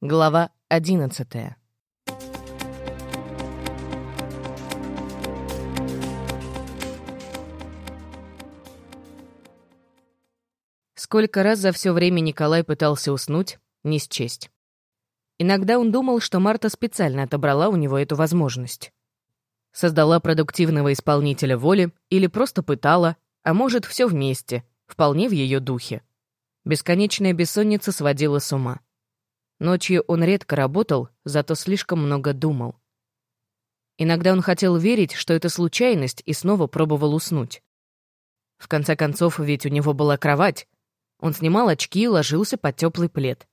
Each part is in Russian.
Глава одиннадцатая. Сколько раз за все время Николай пытался уснуть, не счесть. Иногда он думал, что Марта специально отобрала у него эту возможность. Создала продуктивного исполнителя воли или просто пытала, а может, все вместе, вполне в ее духе. Бесконечная бессонница сводила с ума. Ночью он редко работал, зато слишком много думал. Иногда он хотел верить, что это случайность, и снова пробовал уснуть. В конце концов, ведь у него была кровать. Он снимал очки и ложился под теплый плед.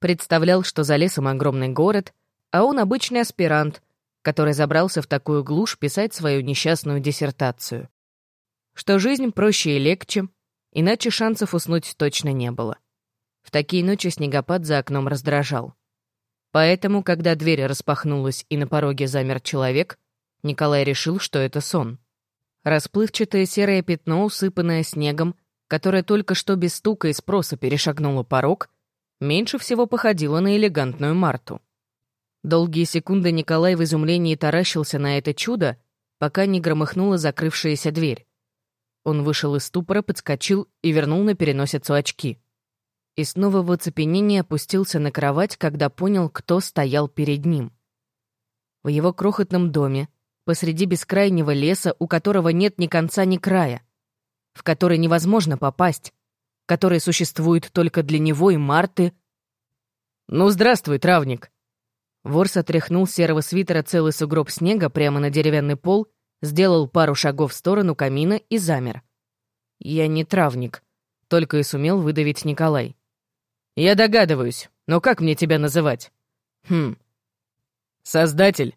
Представлял, что за лесом огромный город, а он обычный аспирант, который забрался в такую глушь писать свою несчастную диссертацию. Что жизнь проще и легче, иначе шансов уснуть точно не было. В такие ночи снегопад за окном раздражал. Поэтому, когда дверь распахнулась и на пороге замер человек, Николай решил, что это сон. Расплывчатое серое пятно, усыпанное снегом, которое только что без стука и спроса перешагнуло порог, меньше всего походило на элегантную Марту. Долгие секунды Николай в изумлении таращился на это чудо, пока не громыхнула закрывшаяся дверь. Он вышел из ступора, подскочил и вернул на переносицу очки и снова в оцепенении опустился на кровать, когда понял, кто стоял перед ним. В его крохотном доме, посреди бескрайнего леса, у которого нет ни конца, ни края, в который невозможно попасть, который существует только для него и Марты. «Ну, здравствуй, травник!» Ворс отряхнул серого свитера целый сугроб снега прямо на деревянный пол, сделал пару шагов в сторону камина и замер. «Я не травник», — только и сумел выдавить Николай. «Я догадываюсь, но как мне тебя называть?» «Хм... Создатель!»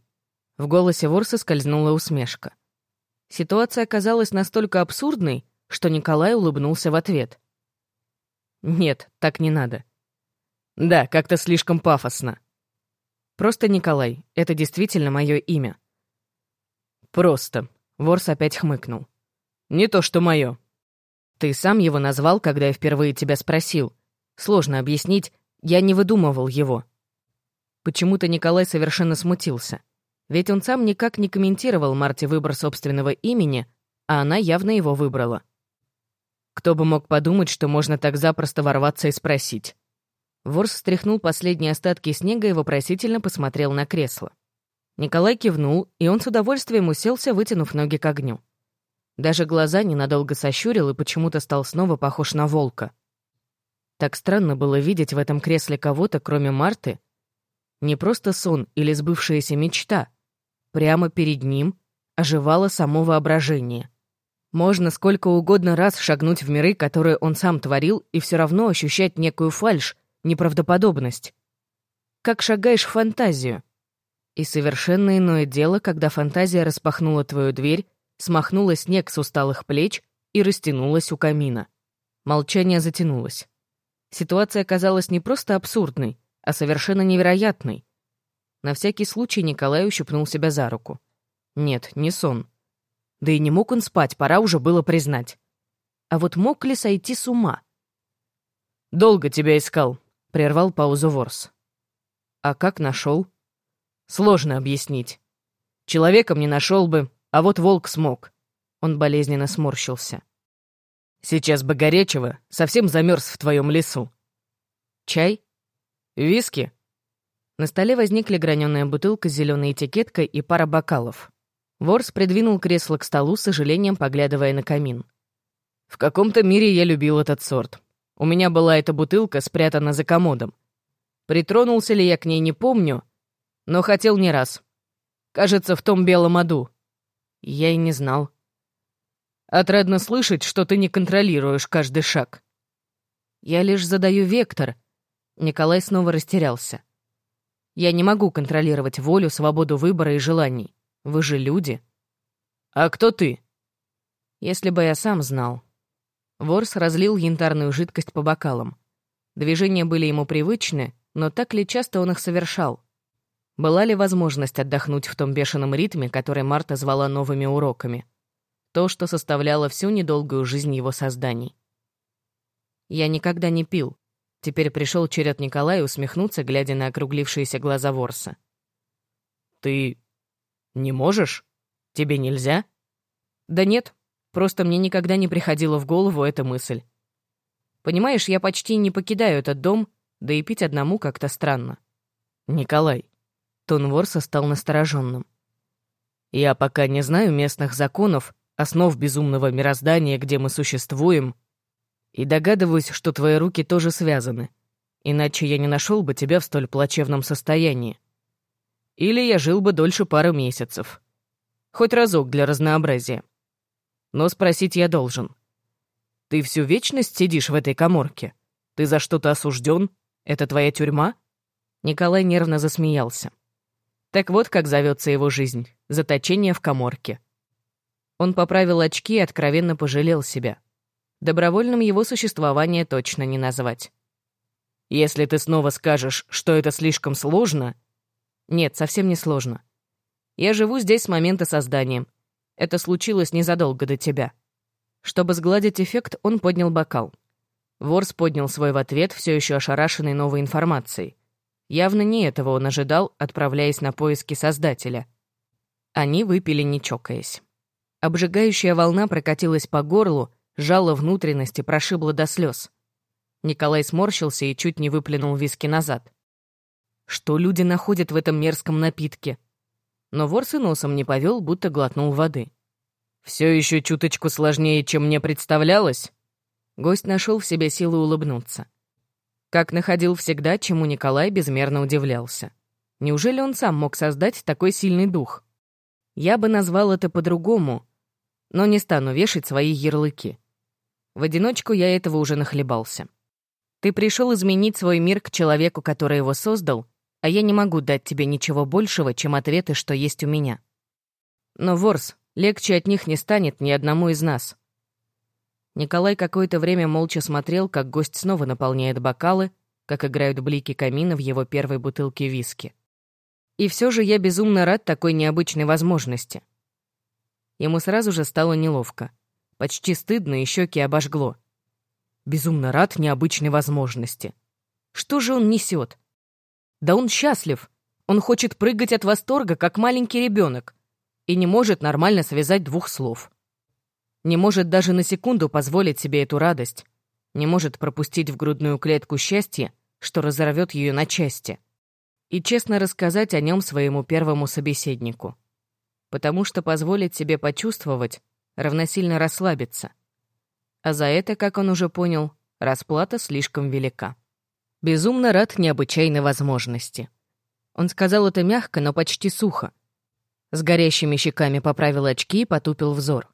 В голосе Ворса скользнула усмешка. Ситуация оказалась настолько абсурдной, что Николай улыбнулся в ответ. «Нет, так не надо». «Да, как-то слишком пафосно». «Просто Николай, это действительно мое имя». «Просто», — Ворс опять хмыкнул. «Не то, что мое». «Ты сам его назвал, когда я впервые тебя спросил», Сложно объяснить, я не выдумывал его. Почему-то Николай совершенно смутился. Ведь он сам никак не комментировал Марте выбор собственного имени, а она явно его выбрала. Кто бы мог подумать, что можно так запросто ворваться и спросить. Ворс стряхнул последние остатки снега и вопросительно посмотрел на кресло. Николай кивнул, и он с удовольствием уселся, вытянув ноги к огню. Даже глаза ненадолго сощурил и почему-то стал снова похож на волка. Так странно было видеть в этом кресле кого-то, кроме Марты. Не просто сон или сбывшаяся мечта. Прямо перед ним оживало само воображение. Можно сколько угодно раз шагнуть в миры, которые он сам творил, и все равно ощущать некую фальшь, неправдоподобность. Как шагаешь в фантазию. И совершенно иное дело, когда фантазия распахнула твою дверь, смахнула снег с усталых плеч и растянулась у камина. Молчание затянулось. Ситуация казалась не просто абсурдной, а совершенно невероятной. На всякий случай Николай ущипнул себя за руку. Нет, не сон. Да и не мог он спать, пора уже было признать. А вот мог ли сойти с ума? «Долго тебя искал», — прервал паузу Ворс. «А как нашел?» «Сложно объяснить. Человеком не нашел бы, а вот волк смог». Он болезненно сморщился. Сейчас бы горячего, совсем замерз в твоем лесу. Чай? Виски? На столе возникли граненая бутылка с зеленой этикеткой и пара бокалов. Ворс придвинул кресло к столу, с сожалением поглядывая на камин. В каком-то мире я любил этот сорт. У меня была эта бутылка спрятана за комодом. Притронулся ли я к ней, не помню, но хотел не раз. Кажется, в том белом аду. Я и не знал. Отрадно слышать, что ты не контролируешь каждый шаг. Я лишь задаю вектор. Николай снова растерялся. Я не могу контролировать волю, свободу выбора и желаний. Вы же люди. А кто ты? Если бы я сам знал. Ворс разлил янтарную жидкость по бокалам. Движения были ему привычны, но так ли часто он их совершал? Была ли возможность отдохнуть в том бешеном ритме, который Марта звала новыми уроками? То, что составляло всю недолгую жизнь его созданий. Я никогда не пил. Теперь пришел черед Николая усмехнуться, глядя на округлившиеся глаза Ворса. «Ты не можешь? Тебе нельзя?» «Да нет, просто мне никогда не приходила в голову эта мысль. Понимаешь, я почти не покидаю этот дом, да и пить одному как-то странно». «Николай». Тон Ворса стал настороженным. «Я пока не знаю местных законов, основ безумного мироздания, где мы существуем, и догадываюсь, что твои руки тоже связаны, иначе я не нашел бы тебя в столь плачевном состоянии. Или я жил бы дольше пары месяцев. Хоть разок для разнообразия. Но спросить я должен. Ты всю вечность сидишь в этой коморке? Ты за что-то осужден? Это твоя тюрьма?» Николай нервно засмеялся. Так вот, как зовется его жизнь — заточение в коморке. Он поправил очки и откровенно пожалел себя. Добровольным его существование точно не назвать. «Если ты снова скажешь, что это слишком сложно...» «Нет, совсем не сложно. Я живу здесь с момента создания. Это случилось незадолго до тебя». Чтобы сгладить эффект, он поднял бокал. Ворс поднял свой в ответ, все еще ошарашенный новой информацией. Явно не этого он ожидал, отправляясь на поиски Создателя. Они выпили, не чокаясь. Обжигающая волна прокатилась по горлу, жала внутренности, прошибла до слез. Николай сморщился и чуть не выплюнул виски назад. Что люди находят в этом мерзком напитке? Но ворс и носом не повел, будто глотнул воды. Все еще чуточку сложнее, чем мне представлялось?» Гость нашел в себе силы улыбнуться. Как находил всегда, чему Николай безмерно удивлялся. Неужели он сам мог создать такой сильный дух? Я бы назвал это по-другому, но не стану вешать свои ярлыки. В одиночку я этого уже нахлебался. Ты пришел изменить свой мир к человеку, который его создал, а я не могу дать тебе ничего большего, чем ответы, что есть у меня. Но, Ворс, легче от них не станет ни одному из нас. Николай какое-то время молча смотрел, как гость снова наполняет бокалы, как играют блики камина в его первой бутылке виски. И все же я безумно рад такой необычной возможности. Ему сразу же стало неловко. Почти стыдно и щеки обожгло. Безумно рад необычной возможности. Что же он несет? Да он счастлив. Он хочет прыгать от восторга, как маленький ребенок, и не может нормально связать двух слов. Не может даже на секунду позволить себе эту радость. Не может пропустить в грудную клетку счастье, что разорвет ее на части. И честно рассказать о нем своему первому собеседнику. Потому что позволить себе почувствовать равносильно расслабиться. А за это, как он уже понял, расплата слишком велика. Безумно рад необычайной возможности. Он сказал это мягко, но почти сухо. С горящими щеками поправил очки и потупил взор.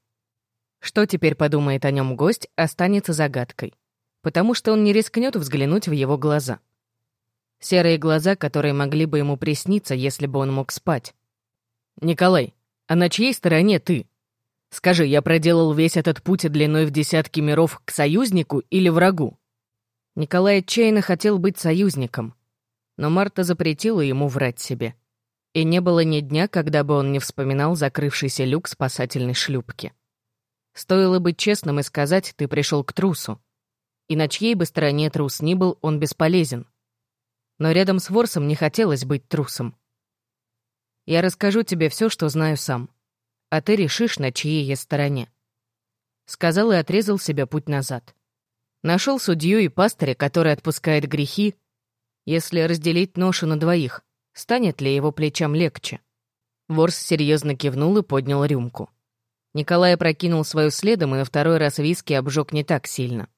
Что теперь подумает о нем гость, останется загадкой. Потому что он не рискнет взглянуть в его глаза. Серые глаза, которые могли бы ему присниться, если бы он мог спать. «Николай, а на чьей стороне ты? Скажи, я проделал весь этот путь длиной в десятки миров к союзнику или врагу?» Николай отчаянно хотел быть союзником, но Марта запретила ему врать себе. И не было ни дня, когда бы он не вспоминал закрывшийся люк спасательной шлюпки. Стоило быть честным и сказать, ты пришел к трусу. И на чьей бы стороне трус ни был, он бесполезен. Но рядом с Ворсом не хотелось быть трусом. Я расскажу тебе все, что знаю сам. А ты решишь, на чьей я стороне. Сказал и отрезал себе путь назад. Нашел судью и пастыря, который отпускает грехи. Если разделить ношу на двоих, станет ли его плечам легче? Ворс серьезно кивнул и поднял рюмку. Николай прокинул свою следом и на второй раз виски обжег не так сильно.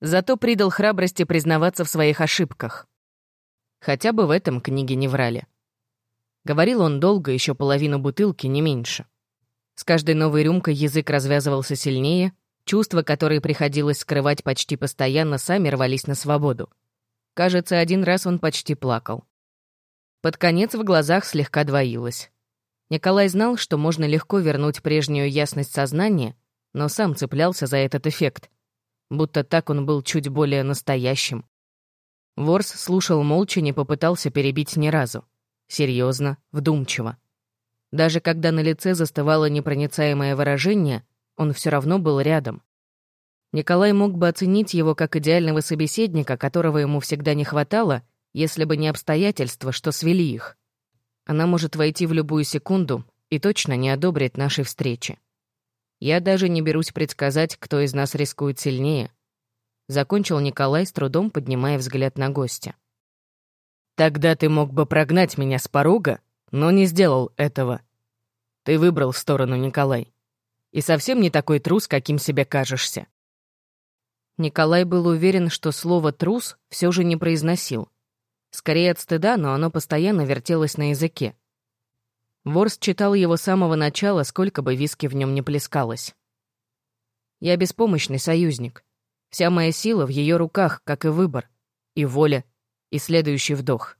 Зато придал храбрости признаваться в своих ошибках. Хотя бы в этом книге не врали. Говорил он долго, еще половину бутылки, не меньше. С каждой новой рюмкой язык развязывался сильнее, чувства, которые приходилось скрывать почти постоянно, сами рвались на свободу. Кажется, один раз он почти плакал. Под конец в глазах слегка двоилось. Николай знал, что можно легко вернуть прежнюю ясность сознания, но сам цеплялся за этот эффект. Будто так он был чуть более настоящим. Ворс слушал молча, не попытался перебить ни разу. Серьезно, вдумчиво. Даже когда на лице застывало непроницаемое выражение, он все равно был рядом. Николай мог бы оценить его как идеального собеседника, которого ему всегда не хватало, если бы не обстоятельства, что свели их. Она может войти в любую секунду и точно не одобрит нашей встречи. Я даже не берусь предсказать, кто из нас рискует сильнее. Закончил Николай, с трудом поднимая взгляд на гостя. «Тогда ты мог бы прогнать меня с порога, но не сделал этого. Ты выбрал сторону, Николай. И совсем не такой трус, каким себе кажешься». Николай был уверен, что слово «трус» все же не произносил. Скорее от стыда, но оно постоянно вертелось на языке. Ворс читал его с самого начала, сколько бы виски в нем не плескалось. «Я беспомощный союзник. Вся моя сила в ее руках, как и выбор, и воля, и следующий вдох.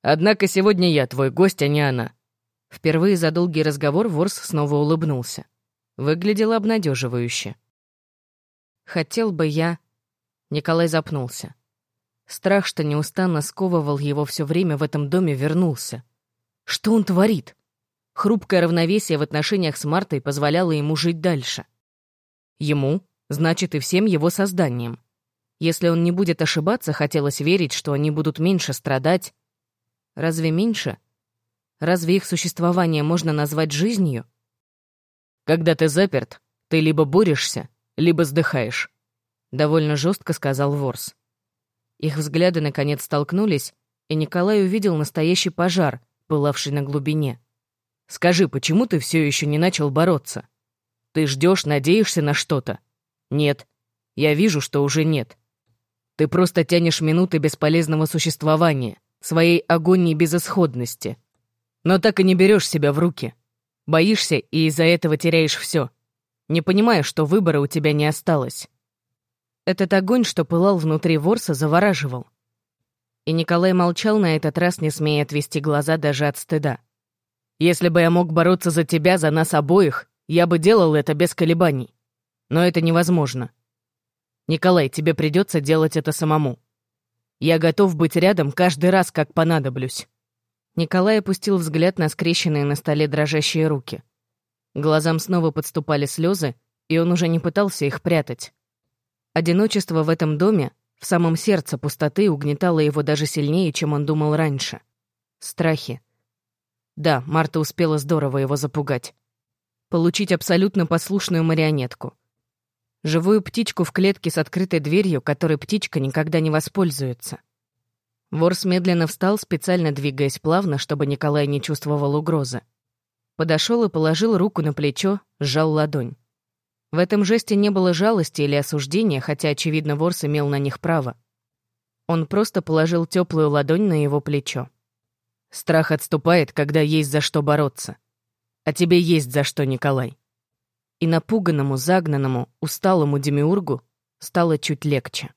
Однако сегодня я твой гость, а не она». Впервые за долгий разговор Ворс снова улыбнулся. Выглядело обнадеживающе. «Хотел бы я...» Николай запнулся. Страх, что неустанно сковывал его все время в этом доме, вернулся. Что он творит? Хрупкое равновесие в отношениях с Мартой позволяло ему жить дальше. Ему, значит, и всем его созданиям. Если он не будет ошибаться, хотелось верить, что они будут меньше страдать. Разве меньше? Разве их существование можно назвать жизнью? Когда ты заперт, ты либо борешься, либо сдыхаешь. Довольно жестко сказал Ворс. Их взгляды наконец столкнулись, и Николай увидел настоящий пожар, пылавший на глубине. «Скажи, почему ты все еще не начал бороться? Ты ждешь, надеешься на что-то? Нет. Я вижу, что уже нет. Ты просто тянешь минуты бесполезного существования, своей агонии безысходности. Но так и не берешь себя в руки. Боишься и из-за этого теряешь все. Не понимаешь, что выбора у тебя не осталось. Этот огонь, что пылал внутри ворса, завораживал. И Николай молчал на этот раз, не смея отвести глаза даже от стыда. «Если бы я мог бороться за тебя, за нас обоих, я бы делал это без колебаний. Но это невозможно. Николай, тебе придется делать это самому. Я готов быть рядом каждый раз, как понадоблюсь». Николай опустил взгляд на скрещенные на столе дрожащие руки. Глазам снова подступали слезы, и он уже не пытался их прятать. Одиночество в этом доме, в самом сердце пустоты, угнетало его даже сильнее, чем он думал раньше. Страхи. Да, Марта успела здорово его запугать. Получить абсолютно послушную марионетку. Живую птичку в клетке с открытой дверью, которой птичка никогда не воспользуется. Ворс медленно встал, специально двигаясь плавно, чтобы Николай не чувствовал угрозы. Подошел и положил руку на плечо, сжал ладонь. В этом жесте не было жалости или осуждения, хотя, очевидно, Ворс имел на них право. Он просто положил теплую ладонь на его плечо. «Страх отступает, когда есть за что бороться. А тебе есть за что, Николай». И напуганному, загнанному, усталому Демиургу стало чуть легче.